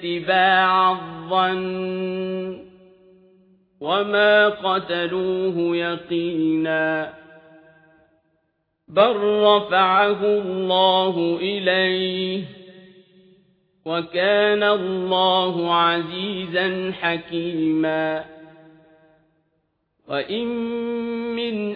اتباع الظن وما قتلوه يقينا بل رفعه الله إليه وكان الله عزيزا حكيما وإن من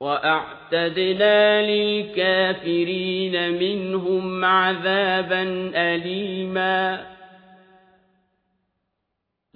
وأعتدنا للكافرين منهم عذابا أليما